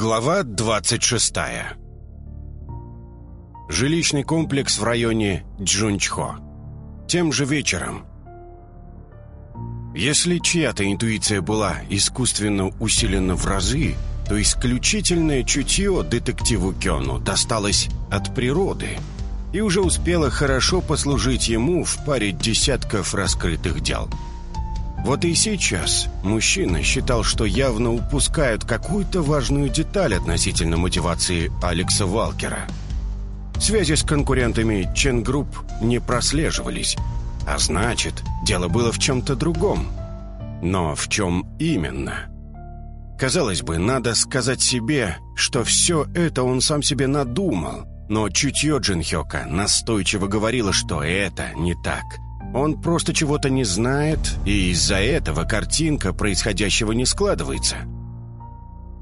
Глава 26 Жилищный комплекс в районе Джунчхо. Тем же вечером. Если чья-то интуиция была искусственно усилена в разы, то исключительное чутье детективу Кёну досталось от природы и уже успело хорошо послужить ему в паре десятков раскрытых дел – вот и сейчас мужчина считал, что явно упускают какую-то важную деталь относительно мотивации Алекса Валкера. Связи с конкурентами Chen Group не прослеживались, а значит, дело было в чем-то другом. Но в чем именно? Казалось бы, надо сказать себе, что все это он сам себе надумал, но чутье Джин Хёка настойчиво говорило, что это не так – он просто чего-то не знает, и из-за этого картинка происходящего не складывается.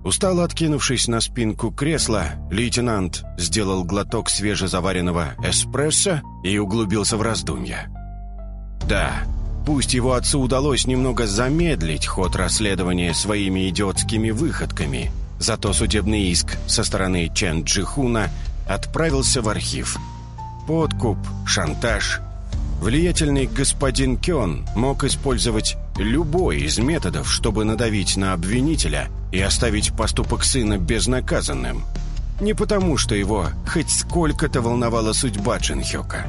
Устало откинувшись на спинку кресла, лейтенант сделал глоток свежезаваренного эспрессо и углубился в раздумья. Да, пусть его отцу удалось немного замедлить ход расследования своими идиотскими выходками, зато судебный иск со стороны Чен Джихуна отправился в архив. Подкуп, шантаж, Влиятельный господин Кён мог использовать любой из методов, чтобы надавить на обвинителя и оставить поступок сына безнаказанным. Не потому, что его хоть сколько-то волновала судьба Джинхёка.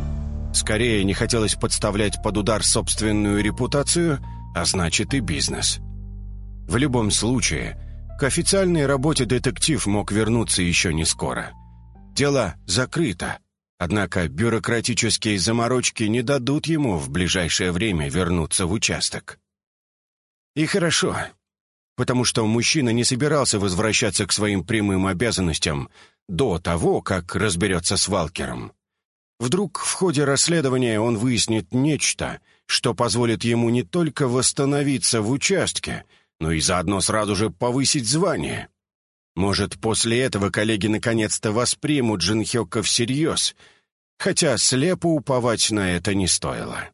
Скорее, не хотелось подставлять под удар собственную репутацию, а значит и бизнес. В любом случае, к официальной работе детектив мог вернуться еще не скоро. Дело закрыто, Однако бюрократические заморочки не дадут ему в ближайшее время вернуться в участок. И хорошо, потому что мужчина не собирался возвращаться к своим прямым обязанностям до того, как разберется с Валкером. Вдруг в ходе расследования он выяснит нечто, что позволит ему не только восстановиться в участке, но и заодно сразу же повысить звание. Может, после этого коллеги наконец-то воспримут Джинхёка всерьез, хотя слепо уповать на это не стоило.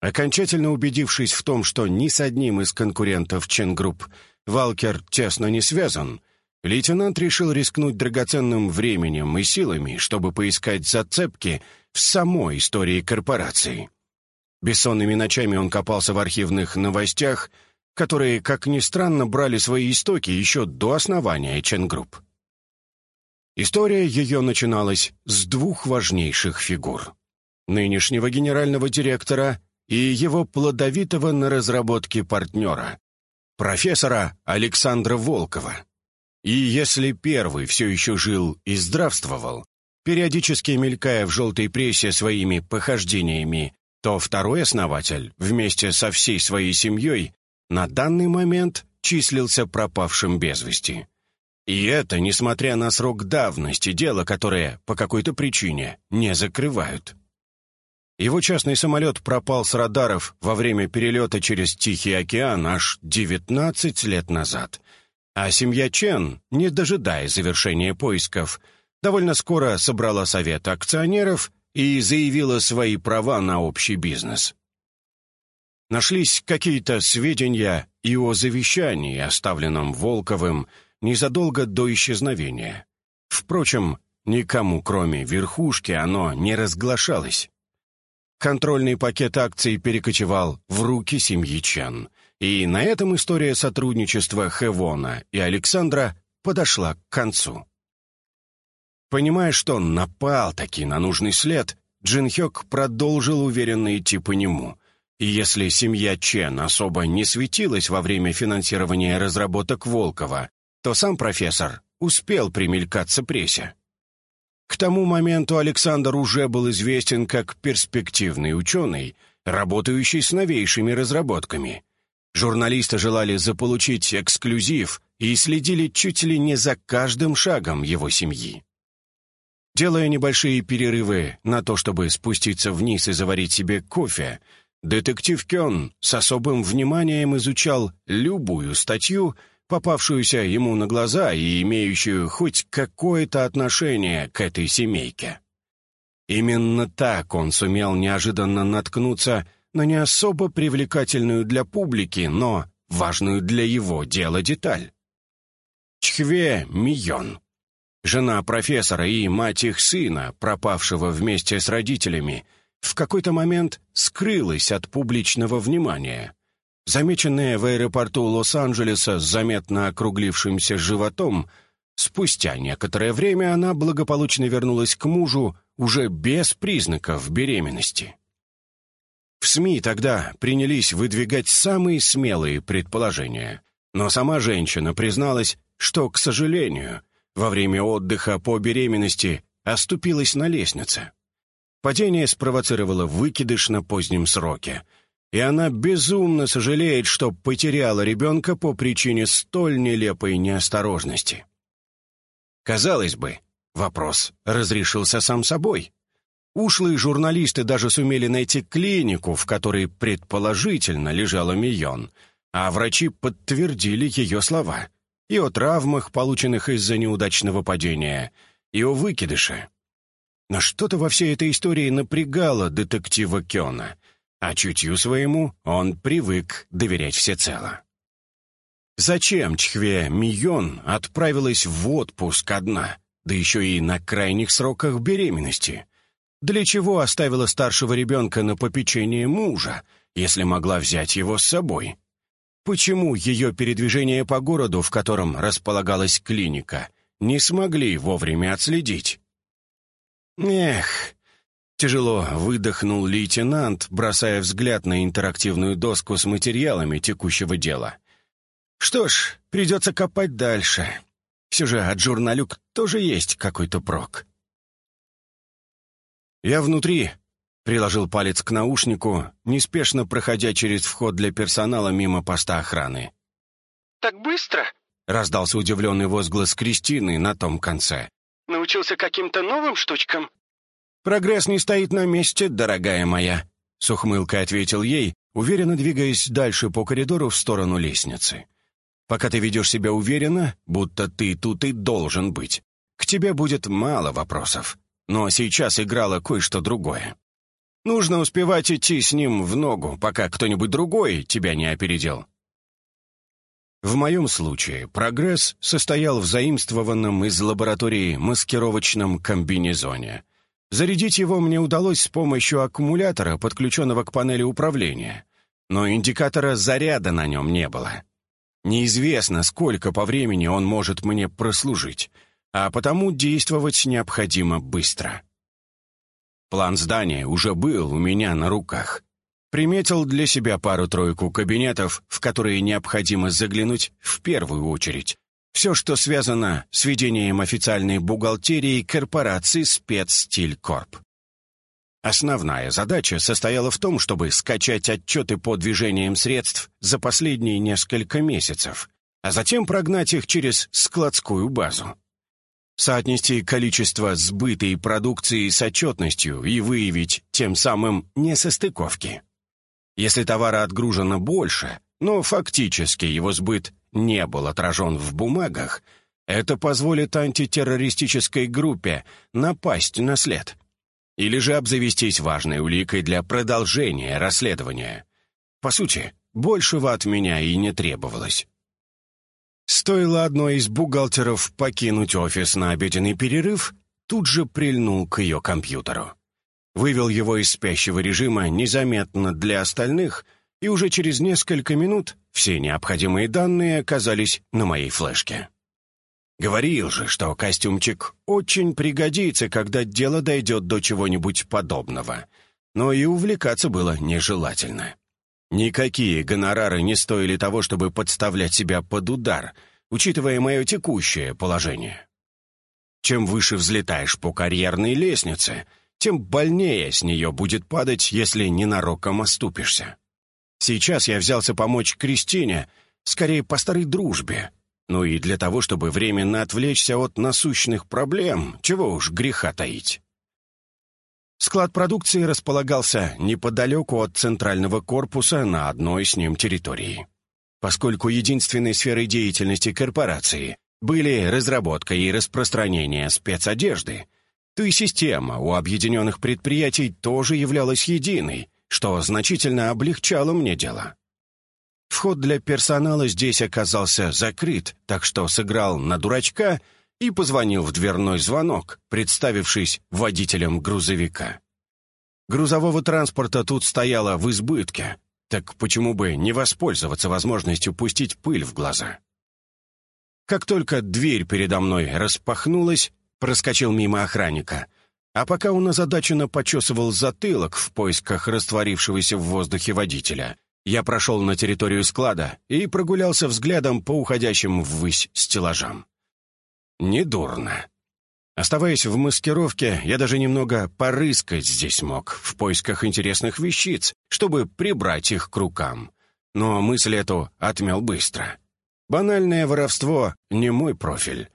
Окончательно убедившись в том, что ни с одним из конкурентов Ченгрупп Валкер тесно не связан, лейтенант решил рискнуть драгоценным временем и силами, чтобы поискать зацепки в самой истории корпорации. Бессонными ночами он копался в архивных новостях — которые, как ни странно, брали свои истоки еще до основания Ченгрупп. История ее начиналась с двух важнейших фигур. Нынешнего генерального директора и его плодовитого на разработке партнера, профессора Александра Волкова. И если первый все еще жил и здравствовал, периодически мелькая в желтой прессе своими похождениями, то второй основатель, вместе со всей своей семьей, на данный момент числился пропавшим без вести. И это несмотря на срок давности дела, которое по какой-то причине не закрывают. Его частный самолет пропал с радаров во время перелета через Тихий океан аж 19 лет назад. А семья Чен, не дожидаясь завершения поисков, довольно скоро собрала совет акционеров и заявила свои права на общий бизнес нашлись какие-то сведения и о завещании, оставленном Волковым незадолго до исчезновения. Впрочем, никому, кроме верхушки, оно не разглашалось. Контрольный пакет акций перекочевал в руки семьи Чан, и на этом история сотрудничества Хевона и Александра подошла к концу. Понимая, что напал таки на нужный след, Джин Хёк продолжил уверенно идти по нему — и если семья Чен особо не светилась во время финансирования разработок Волкова, то сам профессор успел примелькаться прессе. К тому моменту Александр уже был известен как перспективный ученый, работающий с новейшими разработками. Журналисты желали заполучить эксклюзив и следили чуть ли не за каждым шагом его семьи. Делая небольшие перерывы на то, чтобы спуститься вниз и заварить себе кофе, Детектив Кён с особым вниманием изучал любую статью, попавшуюся ему на глаза и имеющую хоть какое-то отношение к этой семейке. Именно так он сумел неожиданно наткнуться на не особо привлекательную для публики, но важную для его дела деталь. Чхве Мион. Жена профессора и мать их сына, пропавшего вместе с родителями, в какой-то момент скрылась от публичного внимания. Замеченная в аэропорту Лос-Анджелеса с заметно округлившимся животом, спустя некоторое время она благополучно вернулась к мужу уже без признаков беременности. В СМИ тогда принялись выдвигать самые смелые предположения, но сама женщина призналась, что, к сожалению, во время отдыха по беременности оступилась на лестнице. Падение спровоцировало выкидыш на позднем сроке, и она безумно сожалеет, что потеряла ребенка по причине столь нелепой неосторожности. Казалось бы, вопрос разрешился сам собой. Ушлые журналисты даже сумели найти клинику, в которой предположительно лежала Мион, а врачи подтвердили ее слова и о травмах, полученных из-за неудачного падения, и о выкидыше. Но что-то во всей этой истории напрягало детектива Кёна, а чутью своему он привык доверять всецело. Зачем Чхве Мион отправилась в отпуск одна, да еще и на крайних сроках беременности? Для чего оставила старшего ребенка на попечение мужа, если могла взять его с собой? Почему ее передвижение по городу, в котором располагалась клиника, не смогли вовремя отследить? «Эх!» — тяжело выдохнул лейтенант, бросая взгляд на интерактивную доску с материалами текущего дела. «Что ж, придется копать дальше. Все же от журналюк тоже есть какой-то прок». «Я внутри», — приложил палец к наушнику, неспешно проходя через вход для персонала мимо поста охраны. «Так быстро?» — раздался удивленный возглас Кристины на том конце. Научился каким-то новым штучкам?» «Прогресс не стоит на месте, дорогая моя», — с ухмылкой ответил ей, уверенно двигаясь дальше по коридору в сторону лестницы. «Пока ты ведешь себя уверенно, будто ты тут и должен быть, к тебе будет мало вопросов. Но сейчас играло кое-что другое. Нужно успевать идти с ним в ногу, пока кто-нибудь другой тебя не опередил. В моем случае прогресс состоял в заимствованном из лаборатории маскировочном комбинезоне. Зарядить его мне удалось с помощью аккумулятора, подключенного к панели управления, но индикатора заряда на нем не было. Неизвестно, сколько по времени он может мне прослужить, а потому действовать необходимо быстро. План здания уже был у меня на руках. Приметил для себя пару-тройку кабинетов, в которые необходимо заглянуть в первую очередь. Все, что связано с ведением официальной бухгалтерии корпорации «Спецстилькорп». Основная задача состояла в том, чтобы скачать отчеты по движениям средств за последние несколько месяцев, а затем прогнать их через складскую базу. Соотнести количество сбытой продукции с отчетностью и выявить тем самым несостыковки. Если товара отгружено больше, но фактически его сбыт не был отражен в бумагах, это позволит антитеррористической группе напасть на след. Или же обзавестись важной уликой для продолжения расследования. По сути, большего от меня и не требовалось. Стоило одной из бухгалтеров покинуть офис на обеденный перерыв, тут же прильнул к ее компьютеру вывел его из спящего режима незаметно для остальных, и уже через несколько минут все необходимые данные оказались на моей флешке. Говорил же, что костюмчик очень пригодится, когда дело дойдет до чего-нибудь подобного, но и увлекаться было нежелательно. Никакие гонорары не стоили того, чтобы подставлять себя под удар, учитывая мое текущее положение. Чем выше взлетаешь по карьерной лестнице — тем больнее с нее будет падать, если ненароком оступишься. Сейчас я взялся помочь Кристине, скорее по старой дружбе, ну и для того, чтобы временно отвлечься от насущных проблем, чего уж греха таить. Склад продукции располагался неподалеку от центрального корпуса на одной с ним территории. Поскольку единственной сферой деятельности корпорации были разработка и распространение спецодежды, то и система у объединенных предприятий тоже являлась единой, что значительно облегчало мне дело. Вход для персонала здесь оказался закрыт, так что сыграл на дурачка и позвонил в дверной звонок, представившись водителем грузовика. Грузового транспорта тут стояло в избытке, так почему бы не воспользоваться возможностью пустить пыль в глаза? Как только дверь передо мной распахнулась, проскочил мимо охранника, а пока он озадаченно почесывал затылок в поисках растворившегося в воздухе водителя, я прошел на территорию склада и прогулялся взглядом по уходящим ввысь стеллажам. Недурно. Оставаясь в маскировке, я даже немного порыскать здесь мог, в поисках интересных вещиц, чтобы прибрать их к рукам. Но мысль эту отмел быстро. Банальное воровство — не мой профиль.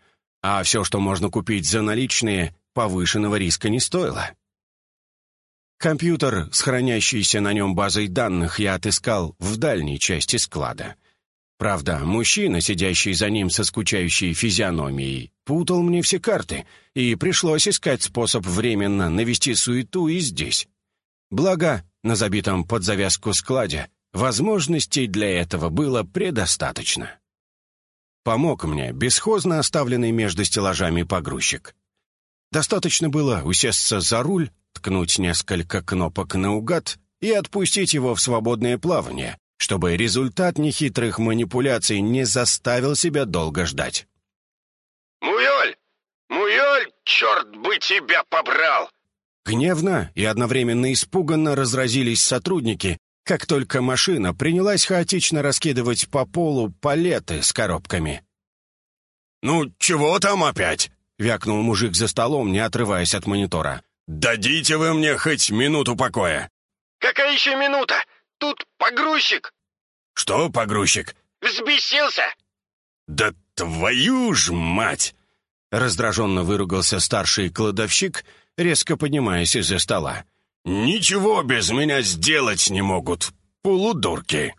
А все, что можно купить за наличные, повышенного риска не стоило. Компьютер с хранящейся на нем базой данных я отыскал в дальней части склада — Правда, мужчина, сидящий за ним со скучающей физиономией, путал мне все карты, и пришлось искать способ временно навести суету и здесь. Благо, на забитом под завязку складе возможностей для этого было предостаточно. Помог мне бесхозно оставленный между стеллажами погрузчик. Достаточно было усесться за руль, ткнуть несколько кнопок наугад и отпустить его в свободное плавание, чтобы результат нехитрых манипуляций не заставил себя долго ждать. «Муёль! Муёль, черт бы тебя побрал!» Гневно и одновременно испуганно разразились сотрудники, как только машина принялась хаотично раскидывать по полу палеты с коробками. «Ну, чего там опять?» — вякнул мужик за столом, не отрываясь от монитора. «Дадите вы мне хоть минуту покоя!» «Какая еще минута? Тут погрузчик!» «Что погрузчик?» «Взбесился!» «Да твою ж мать!» Раздраженно выругался старший кладовщик, резко поднимаясь из-за стола. «Ничего без меня сделать не могут, полудурки!»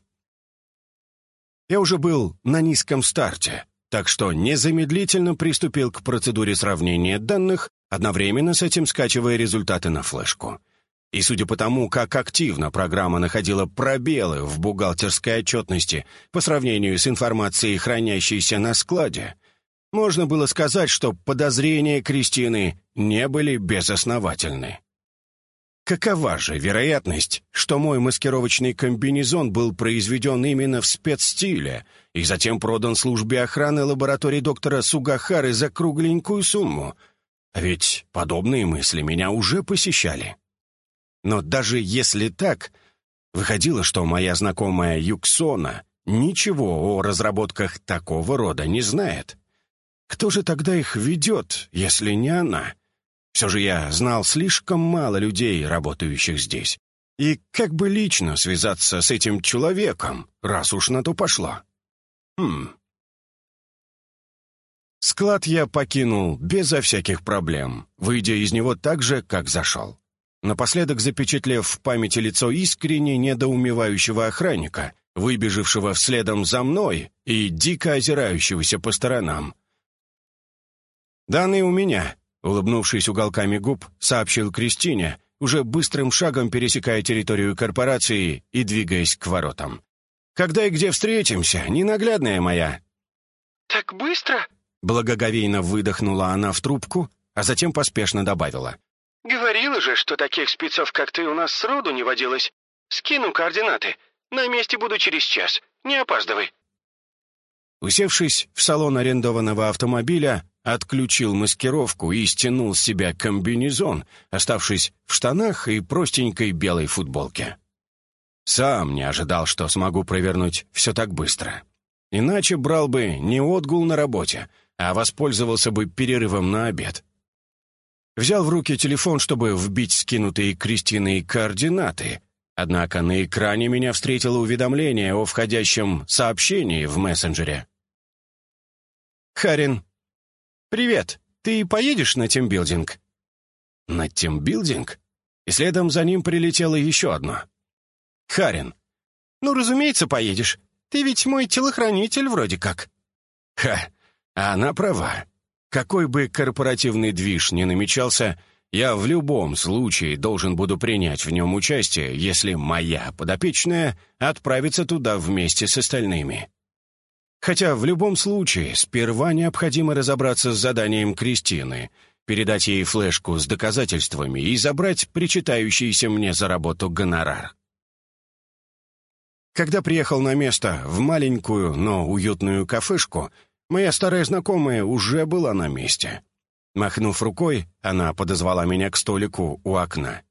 Я уже был на низком старте, так что незамедлительно приступил к процедуре сравнения данных, одновременно с этим скачивая результаты на флешку. И судя по тому, как активно программа находила пробелы в бухгалтерской отчетности по сравнению с информацией, хранящейся на складе, можно было сказать, что подозрения Кристины не были безосновательны. Какова же вероятность, что мой маскировочный комбинезон был произведен именно в спецстиле и затем продан службе охраны лаборатории доктора Сугахары за кругленькую сумму? Ведь подобные мысли меня уже посещали. Но даже если так, выходило, что моя знакомая Юксона ничего о разработках такого рода не знает. Кто же тогда их ведет, если не она? Все же я знал слишком мало людей, работающих здесь. И как бы лично связаться с этим человеком, раз уж на то пошло? Хм. Склад я покинул безо всяких проблем, выйдя из него так же, как зашел напоследок запечатлев в памяти лицо искренне недоумевающего охранника, выбежавшего вследом за мной и дико озирающегося по сторонам. «Данные у меня», — улыбнувшись уголками губ, сообщил Кристине, уже быстрым шагом пересекая территорию корпорации и двигаясь к воротам. «Когда и где встретимся, ненаглядная моя?» «Так быстро?» — благоговейно выдохнула она в трубку, а затем поспешно добавила. «Говорила же, что таких спецов, как ты, у нас сроду не водилось. Скину координаты. На месте буду через час. Не опаздывай». Усевшись в салон арендованного автомобиля, отключил маскировку и стянул с себя комбинезон, оставшись в штанах и простенькой белой футболке. Сам не ожидал, что смогу провернуть все так быстро. Иначе брал бы не отгул на работе, а воспользовался бы перерывом на обед. Взял в руки телефон, чтобы вбить скинутые Кристиной координаты. Однако на экране меня встретило уведомление о входящем сообщении в мессенджере. «Харин, привет. Ты поедешь на тимбилдинг?» «На тимбилдинг?» И следом за ним прилетело еще одно. «Харин, ну, разумеется, поедешь. Ты ведь мой телохранитель вроде как». «Ха, а она права. Какой бы корпоративный движ ни намечался, Я в любом случае должен буду принять в нем участие, если моя подопечная отправится туда вместе с остальными. Хотя в любом случае сперва необходимо разобраться с заданием Кристины, передать ей флешку с доказательствами и забрать причитающийся мне за работу гонорар. Когда приехал на место в маленькую, но уютную кафешку, моя старая знакомая уже была на месте. Махнув рукой, она подозвала меня к столику у окна.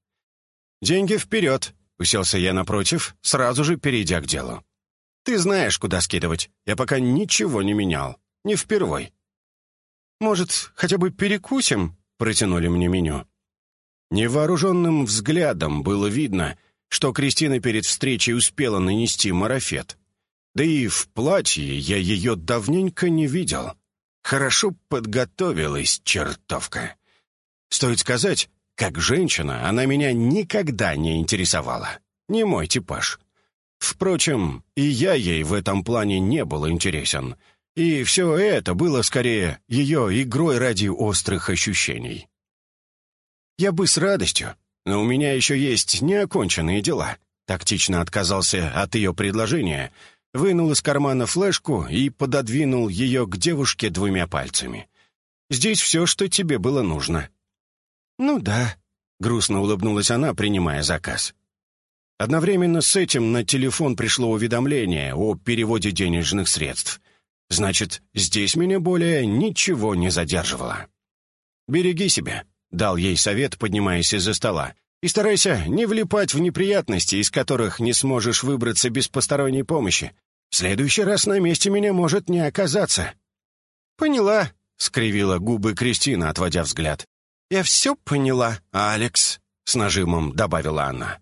«Деньги вперед!» — уселся я напротив, сразу же перейдя к делу. «Ты знаешь, куда скидывать. Я пока ничего не менял. Не впервой». «Может, хотя бы перекусим?» — протянули мне меню. Невооруженным взглядом было видно, что Кристина перед встречей успела нанести марафет. Да и в платье я ее давненько не видел. Хорошо подготовилась чертовка. Стоит сказать, как женщина, она меня никогда не интересовала. Не мой типаж. Впрочем, и я ей в этом плане не был интересен. И все это было скорее ее игрой ради острых ощущений. Я бы с радостью, но у меня еще есть неоконченные дела. Тактично отказался от ее предложения, вынул из кармана флешку и пододвинул ее к девушке двумя пальцами. «Здесь все, что тебе было нужно». «Ну да», — грустно улыбнулась она, принимая заказ. Одновременно с этим на телефон пришло уведомление о переводе денежных средств. Значит, здесь меня более ничего не задерживало. «Береги себя», — дал ей совет, поднимаясь из-за стола. «И старайся не влипать в неприятности, из которых не сможешь выбраться без посторонней помощи. В следующий раз на месте меня может не оказаться». «Поняла», — скривила губы Кристина, отводя взгляд. «Я все поняла, Алекс», — с нажимом добавила она.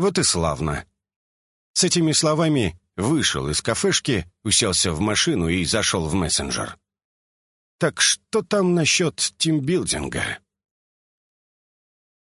«Вот и славно». С этими словами вышел из кафешки, уселся в машину и зашел в мессенджер. Так что там насчет тимбилдинга?